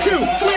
two, three.